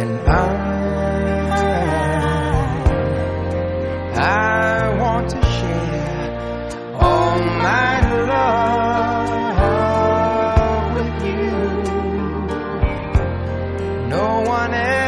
And I, I want to share all my love with you. No one else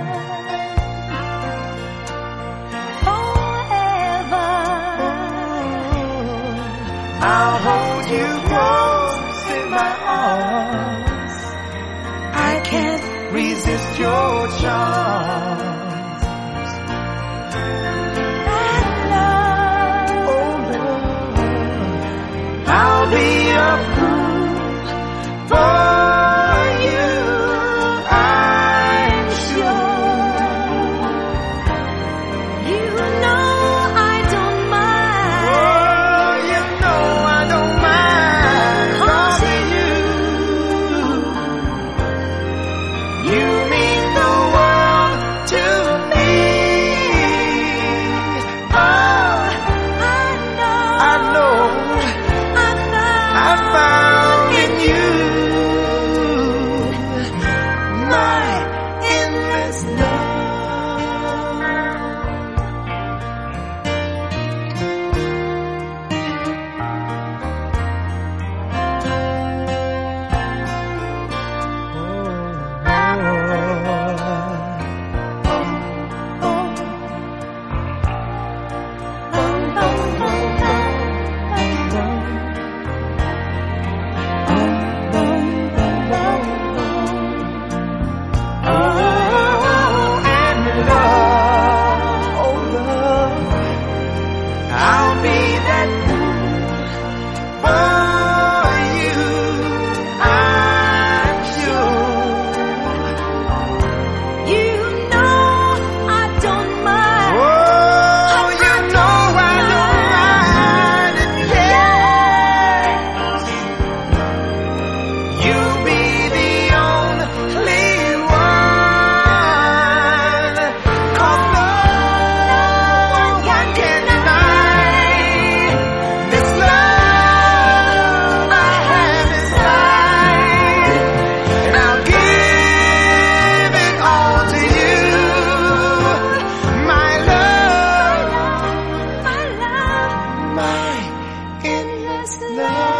blessed love.